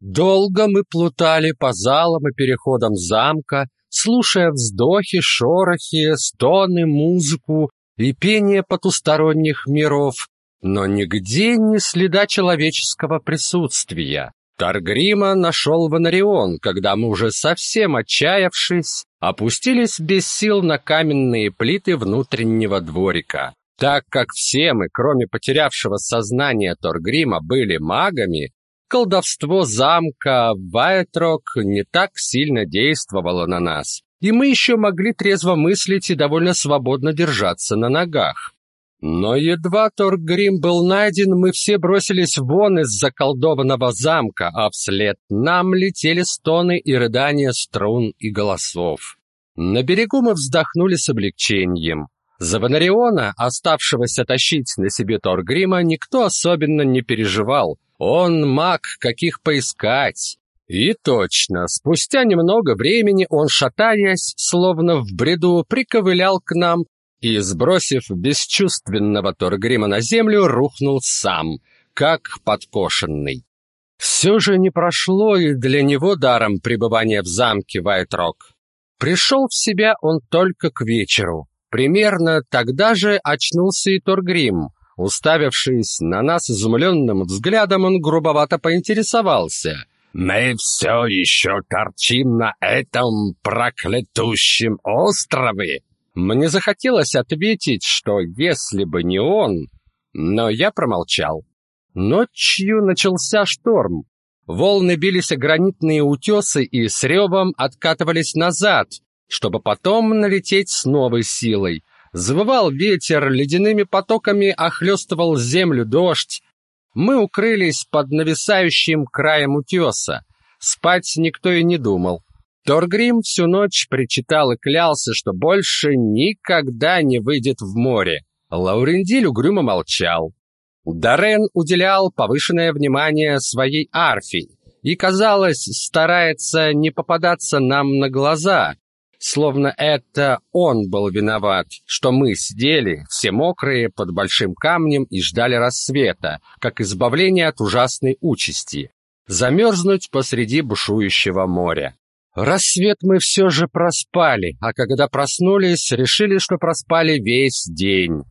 Долго мы плутали по залам и переходам замка, слушая вздохи, шорохи, стоны, музыку и пение потусторонних миров, но нигде ни следа человеческого присутствия. Таргрима нашел Ванарион, когда мы уже совсем отчаявшись, опустились без сил на каменные плиты внутреннего дворика. Так как все мы, кроме потерявшего сознание Торгрима, были магами, колдовство замка Вайтрок не так сильно действовало на нас, и мы еще могли трезво мыслить и довольно свободно держаться на ногах. Но едва Торгрим был найден, мы все бросились вон из заколдованного замка, а вслед нам летели стоны и рыдания струн и голосов. На берегу мы вздохнули с облегчением. За Ванариона, оставшегося тащить на себе Торгрима, никто особенно не переживал. Он маг, каких поискать. И точно, спустя немного времени он, шатаясь, словно в бреду, приковылял к нам и, сбросив бесчувственного Торгрима на землю, рухнул сам, как подкошенный. Все же не прошло и для него даром пребывание в замке Вайтрок. Пришел в себя он только к вечеру. Примерно тогда же очнулся и Торгрим. Уставившись на нас изумленным взглядом, он грубовато поинтересовался. «Мы все еще торчим на этом проклятущем острове?» Мне захотелось ответить, что если бы не он, но я промолчал. Ночью начался шторм. Волны бились о гранитные утесы и с ревом откатывались назад, чтобы потом налететь с новой силой. Завывал ветер, ледяными потоками охлестывал землю дождь. Мы укрылись под нависающим краем утеса. Спать никто и не думал. Торгрим всю ночь причитал и клялся, что больше никогда не выйдет в море. Лаурендиль угрюмо молчал. Дарен уделял повышенное внимание своей арфе и, казалось, старается не попадаться нам на глаза, словно это он был виноват, что мы сидели, все мокрые, под большим камнем и ждали рассвета, как избавления от ужасной участи — замерзнуть посреди бушующего моря. Рассвет мы все же проспали, а когда проснулись, решили, что проспали весь день.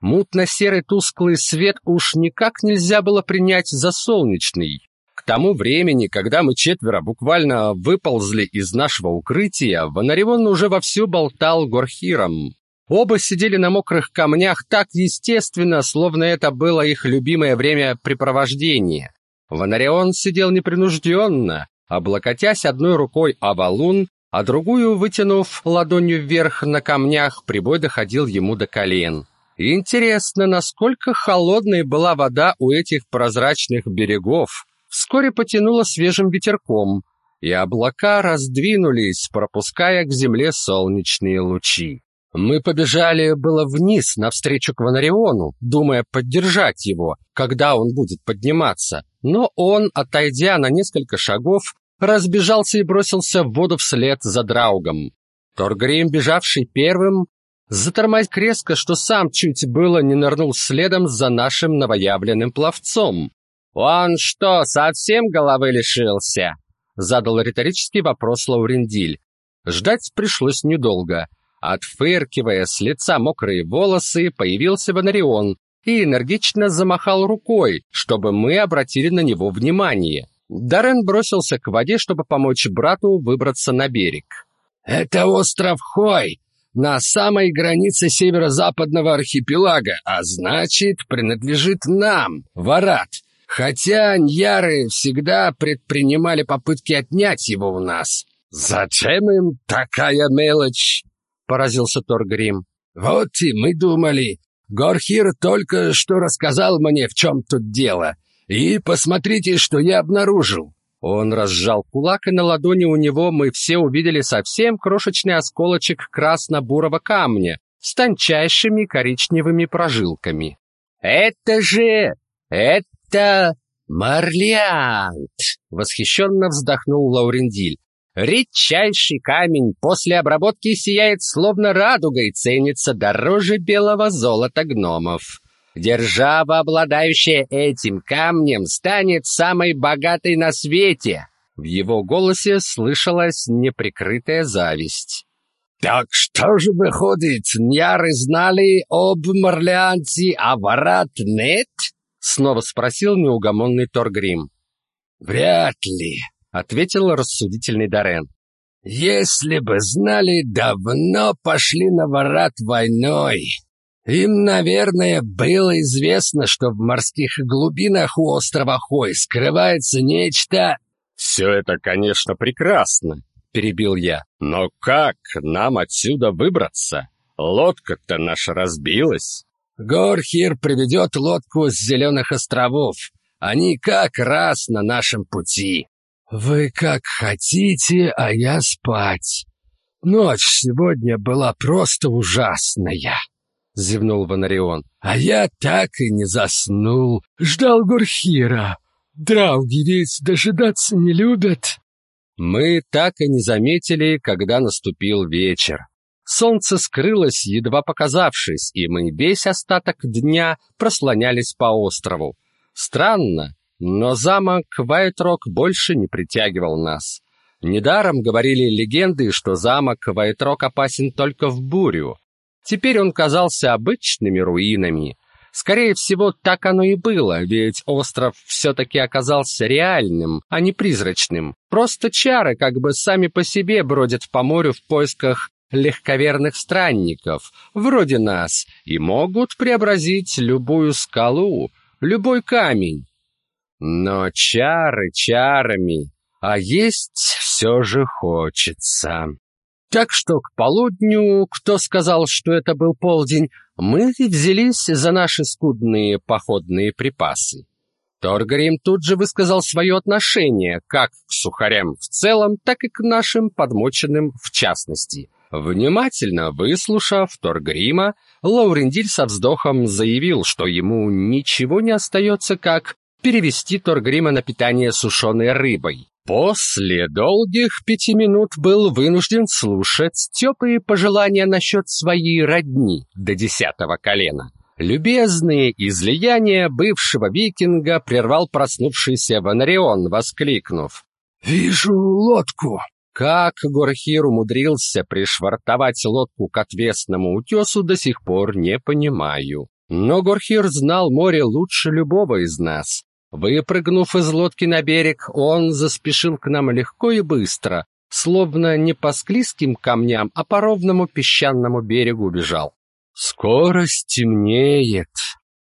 Мутно-серый тусклый свет уж никак нельзя было принять за солнечный. К тому времени, когда мы четверо буквально выползли из нашего укрытия, Ванарион уже вовсю болтал горхиром. Оба сидели на мокрых камнях так естественно, словно это было их любимое времяпрепровождение. Ванарион сидел непринужденно, облокотясь одной рукой о валун, а другую, вытянув ладонью вверх на камнях, прибой доходил ему до колен. Интересно, насколько холодной была вода у этих прозрачных берегов. Вскоре потянуло свежим ветерком, и облака раздвинулись, пропуская к земле солнечные лучи. Мы побежали было вниз, навстречу к Ванариону, думая поддержать его, когда он будет подниматься. Но он, отойдя на несколько шагов, разбежался и бросился в воду вслед за Драугом. Торгрим, бежавший первым, затормозил резко, что сам чуть было не нырнул следом за нашим новоявленным пловцом. «Он что, совсем головы лишился?» — задал риторический вопрос Лаурендиль. Ждать пришлось недолго. Отфыркивая с лица мокрые волосы, появился Ванарион и энергично замахал рукой, чтобы мы обратили на него внимание. Даррен бросился к воде, чтобы помочь брату выбраться на берег. «Это остров Хой, на самой границе северо-западного архипелага, а значит, принадлежит нам, Варат. Хотя ньяры всегда предпринимали попытки отнять его у нас. Зачем им такая мелочь?» — поразился Торгрим. «Вот и мы думали. Горхир только что рассказал мне, в чем тут дело. И посмотрите, что я обнаружил. Он разжал кулак, и на ладони у него мы все увидели совсем крошечный осколочек красно-бурого камня с тончайшими коричневыми прожилками. «Это же... это... Марлиант!» — восхищенно вздохнул Лаурендиль. «Редчайший камень после обработки сияет словно радугой, ценится дороже белого золота гномов». Держава, обладающая этим камнем, станет самой богатой на свете. В его голосе слышалась неприкрытая зависть. «Так что же выходит, няры знали об Марлианце, а ворот нет?» Снова спросил неугомонный Торгрим. «Вряд ли», — ответил рассудительный Дорен. «Если бы знали, давно пошли на ворот войной. Им, наверное, было известно, что в морских глубинах у острова Хой скрывается нечто...» «Все это, конечно, прекрасно», — перебил я. «Но как нам отсюда выбраться? Лодка-то наша разбилась». «Горхир приведет лодку с Зеленых островов. Они как раз на нашем пути». «Вы как хотите, а я спать. Ночь сегодня была просто ужасная», — зевнул Ванарион. «А я так и не заснул. Ждал Горхира. Драуги ведь дожидаться не любят». Мы так и не заметили, когда наступил вечер. Солнце скрылось, едва показавшись, и мы весь остаток дня прослонялись по острову. Странно, но замок Вайтрок больше не притягивал нас. Недаром говорили легенды, что замок Вайтрок опасен только в бурю. Теперь он казался обычными руинами. Скорее всего, так оно и было, ведь остров все-таки оказался реальным, а не призрачным. Просто чары как бы сами по себе бродят по морю в поисках легковерных странников, вроде нас, и могут преобразить любую скалу, любой камень. Но чары чарами, а есть все же хочется. Так что к полудню, кто сказал, что это был полдень, мы взялись за наши скудные походные припасы. Торгрим тут же высказал свое отношение как к сухарям в целом, так и к нашим подмоченным в частности. Внимательно выслушав Торгрима, Лаурендиль со вздохом заявил, что ему ничего не остается, как перевести Торгрима на питание сушеной рыбой. После долгих пяти минут был вынужден слушать теплые пожелания насчет своей родни до десятого колена. Любезные излияния бывшего викинга прервал проснувшийся Ванарион, воскликнув. «Вижу лодку!» Как Горхир умудрился пришвартовать лодку к отвесному утесу, до сих пор не понимаю. Но Горхир знал море лучше любого из нас. Выпрыгнув из лодки на берег, он заспешил к нам легко и быстро, словно не по склизким камням, а по ровному песчаному берегу бежал. Скоро стемнеет.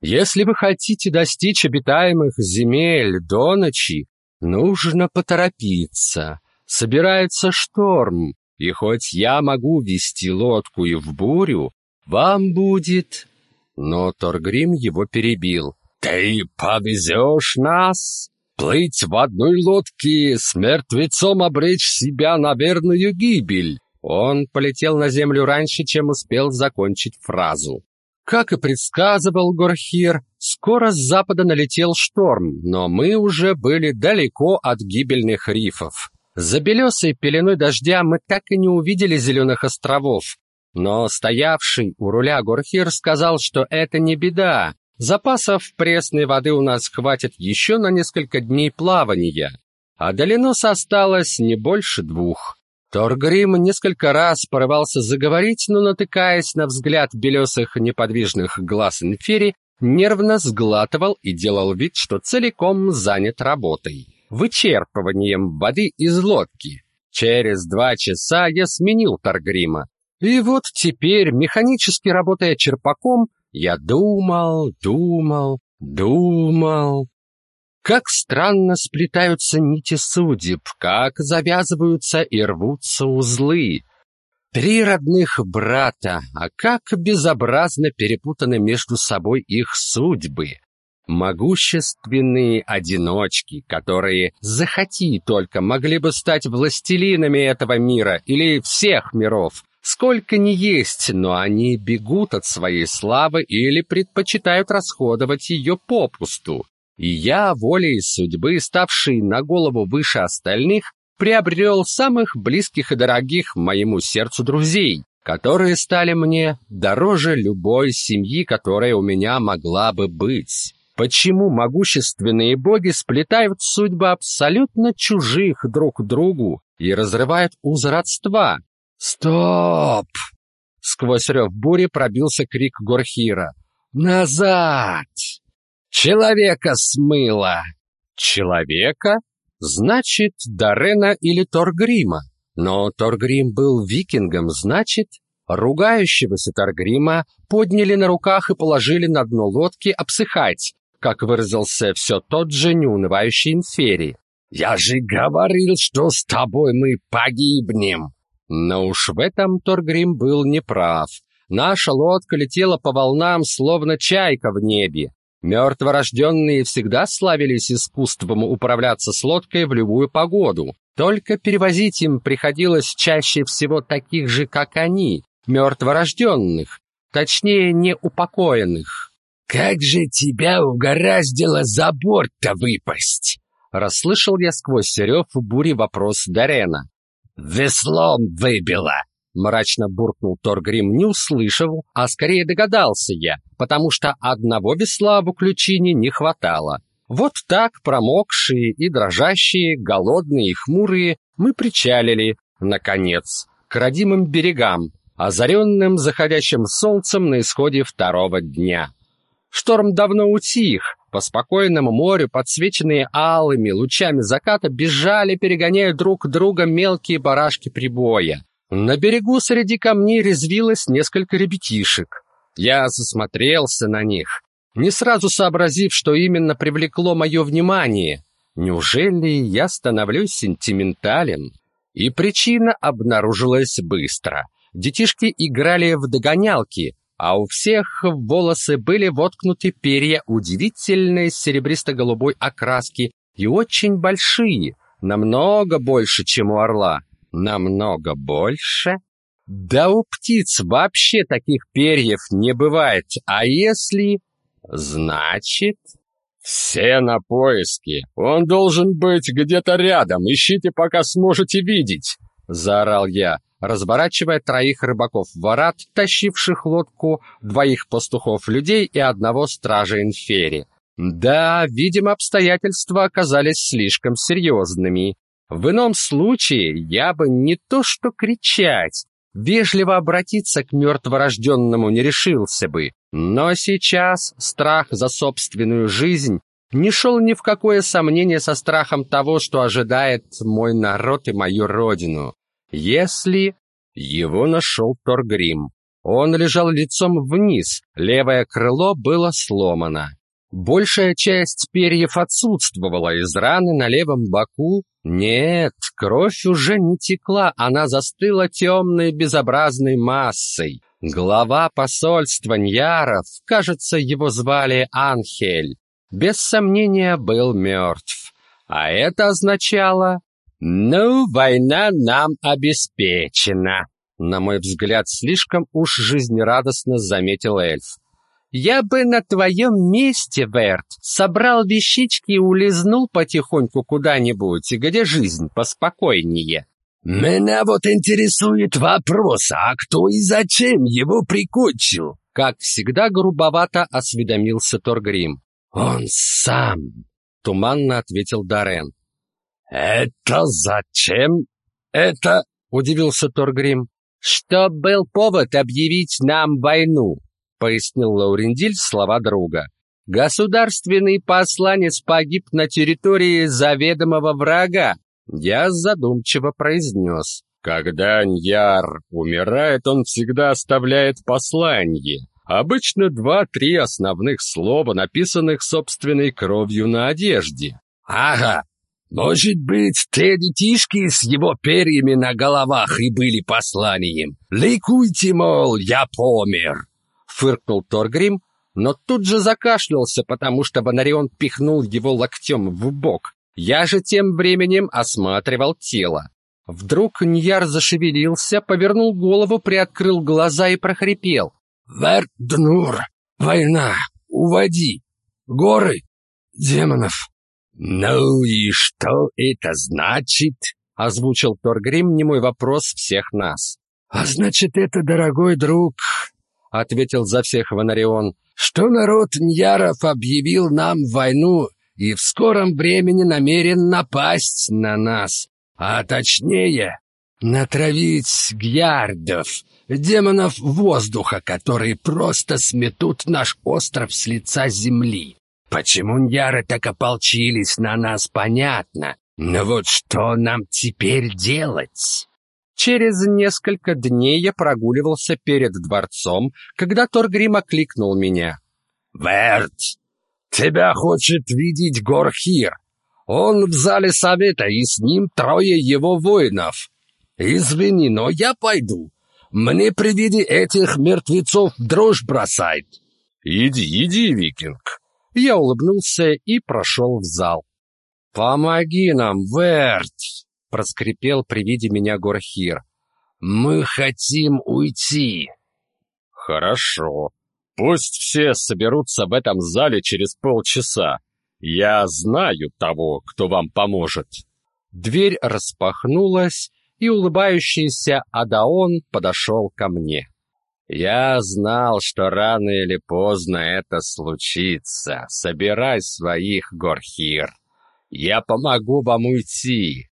Если вы хотите достичь обитаемых земель до ночи, нужно поторопиться. Собирается шторм, и хоть я могу вести лодку и в бурю, вам будет... Но Торгрим его перебил. «Ты повезешь нас? Плыть в одной лодке, с мертвецом обречь себя на верную гибель!» Он полетел на землю раньше, чем успел закончить фразу. Как и предсказывал Горхир, скоро с запада налетел шторм, но мы уже были далеко от гибельных рифов. За белесой пеленой дождя мы так и не увидели зеленых островов, но стоявший у руля Горхир сказал, что это не беда, Запасов пресной воды у нас хватит еще на несколько дней плавания, а до Леноса осталось не больше двух. Торгрим несколько раз порывался заговорить, но, натыкаясь на взгляд белесых неподвижных глаз инфери, нервно сглатывал и делал вид, что целиком занят работой, вычерпыванием воды из лодки. Через два часа я сменил Торгрима. И вот теперь, механически работая черпаком, я думал, думал, думал. Как странно сплетаются нити судеб, как завязываются и рвутся узлы. Три родных брата, а как безобразно перепутаны между собой их судьбы. Могущественные одиночки, которые, захоти только, могли бы стать властелинами этого мира или всех миров, Сколько ни есть, но они бегут от своей славы или предпочитают расходовать ее попусту. И я, волей судьбы, ставший на голову выше остальных, приобрел самых близких и дорогих моему сердцу друзей, которые стали мне дороже любой семьи, которая у меня могла бы быть. Почему могущественные боги сплетают судьбы абсолютно чужих друг другу и разрывают узы родства? Стоп! Сквозь рев бури пробился крик Горхира. Назад! Человека смыло! Человека? Значит, Дарена или Торгрима. Но Торгрим был викингом, значит, ругающегося Торгрима подняли на руках и положили на дно лодки обсыхать, как выразился все тот же неунывающий Инфери. «Я же говорил, что с тобой мы погибнем!» Но уж в этом Торгрим был неправ. Наша лодка летела по волнам, словно чайка в небе. Мертворожденные всегда славились искусством управляться с лодкой в любую погоду. Только перевозить им приходилось чаще всего таких же, как они, мертворожденных, точнее, неупокоенных. «Как же тебя угораздило за борт-то выпасть?» Расслышал я сквозь рев бури вопрос Дарена. «Веслом выбило!» Мрачно буркнул Торгрим, не услышал, а скорее догадался я, потому что одного весла в уключине не хватало. Вот так, промокшие и дрожащие, голодные и хмурые, мы причалили, наконец, к родимым берегам, озаренным заходящим солнцем на исходе второго дня. Шторм давно утих, по спокойному морю, подсвеченные алыми лучами заката, бежали, перегоняя друг друга мелкие барашки прибоя. На берегу среди камней резвилось несколько ребятишек. Я засмотрелся на них, не сразу сообразив, что именно привлекло мое внимание. Неужели я становлюсь сентиментален? И причина обнаружилась быстро. Детишки играли в догонялки, а у всех волосы были воткнуты перья удивительной серебристо-голубой окраски и очень большие, намного больше, чем у орла. Намного больше? Да у птиц вообще таких перьев не бывает. А если... Значит... Все на поиске. Он должен быть где-то рядом. Ищите, пока сможете видеть. Заорал я, разворачивая троих рыбаков-ворат, тащивших лодку, двоих пастухов-людей и одного стража инфери. Да, видимо, обстоятельства оказались слишком серьезными. В ином случае я бы не то что кричать, вежливо обратиться к мертворожденному не решился бы. Но сейчас страх за собственную жизнь не шел ни в какое сомнение со страхом того, что ожидает мой народ и мою родину. Если его нашел Торгрим, он лежал лицом вниз, левое крыло было сломано. Большая часть перьев отсутствовала, из раны на левом боку нет, кровь уже не текла, она застыла темной безобразной массой. Глава посольства Ньяров, кажется, его звали Анхель, без сомнения был мертв. А это означало, ну, война нам обеспечена. На мой взгляд, слишком уж жизнерадостно заметил эльф. Я бы на твоем месте, Верт, собрал вещички и улизнул потихоньку куда-нибудь, где жизнь поспокойнее. Меня вот интересует вопрос, а кто и зачем его прикончил? Как всегда грубовато осведомился Торгрим. Он сам, туманно ответил Дарен. Это зачем? Это, удивился Торгрим. Что был повод объявить нам войну, пояснил Лаурендиль слова друга. Государственный посланец погиб на территории заведомого врага. Я задумчиво произнес. Когда Ньяр умирает, он всегда оставляет послание. Обычно два-три основных слова, написанных собственной кровью на одежде. Ага, может быть, те детишки с его перьями на головах и были посланием. Ликуйте, мол, я помер фыркнул Торгрим, но тут же закашлялся, потому что Бонарион пихнул его локтем в бок. Я же тем временем осматривал тело. Вдруг Ньяр зашевелился, повернул голову, приоткрыл глаза и прохрипел. «Верднур! Война! Уводи! Горы! Демонов!» «Ну и что это значит?» — озвучил Торгрим немой вопрос всех нас. «А значит, это, дорогой друг, — ответил за всех Ванарион, — что народ Ньяров объявил нам войну и в скором времени намерен напасть на нас, а точнее натравить гьярдов, демонов воздуха, которые просто сметут наш остров с лица земли. Почему Ньяры так ополчились на нас, понятно, но вот что нам теперь делать? Через несколько дней я прогуливался перед дворцом, когда Торгрим окликнул меня. «Верт, тебя хочет видеть Горхир. Он в зале совета, и с ним трое его воинов. Извини, но я пойду. Мне при виде этих мертвецов дрожь бросает». «Иди, иди, викинг». Я улыбнулся и прошел в зал. «Помоги нам, Верт!» — проскрипел при виде меня Горхир. «Мы хотим уйти». «Хорошо. Пусть все соберутся в этом зале через полчаса. Я знаю того, кто вам поможет». Дверь распахнулась, и улыбающийся Адаон подошел ко мне. «Я знал, что рано или поздно это случится. Собирай своих, Горхир. Я помогу вам уйти.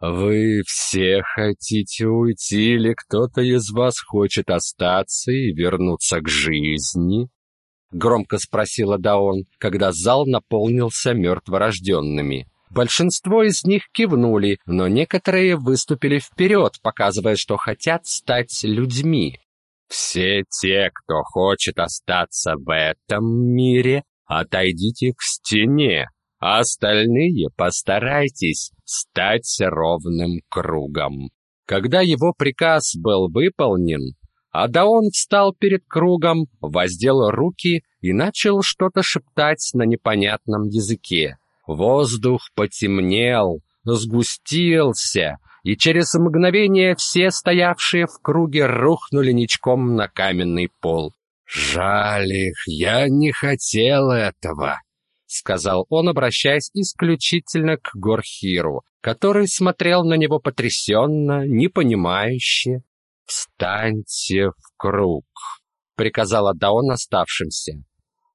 «Вы все хотите уйти, или кто-то из вас хочет остаться и вернуться к жизни?» Громко спросила Даон, когда зал наполнился мертворожденными. Большинство из них кивнули, но некоторые выступили вперед, показывая, что хотят стать людьми. «Все те, кто хочет остаться в этом мире, отойдите к стене», а остальные постарайтесь стать ровным кругом. Когда его приказ был выполнен, Адаон встал перед кругом, воздел руки и начал что-то шептать на непонятном языке. Воздух потемнел, сгустился, и через мгновение все стоявшие в круге рухнули ничком на каменный пол. «Жаль их, я не хотел этого», сказал он, обращаясь исключительно к Горхиру, который смотрел на него потрясенно, непонимающе. «Встаньте в круг», — приказал Адаон оставшимся.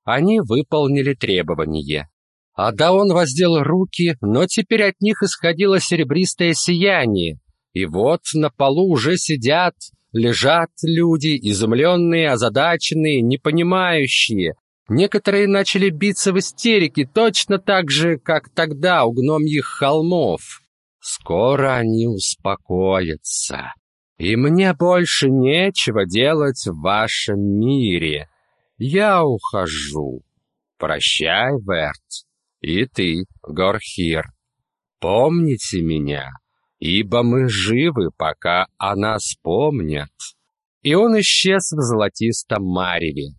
Они выполнили требование. Адаон воздел руки, но теперь от них исходило серебристое сияние. И вот на полу уже сидят, лежат люди, изумленные, озадаченные, непонимающие, Некоторые начали биться в истерике точно так же, как тогда у гномьих холмов. Скоро они успокоятся, и мне больше нечего делать в вашем мире. Я ухожу. Прощай, Верт, и ты, Горхир. Помните меня, ибо мы живы, пока о нас помнят. И он исчез в золотистом мареве.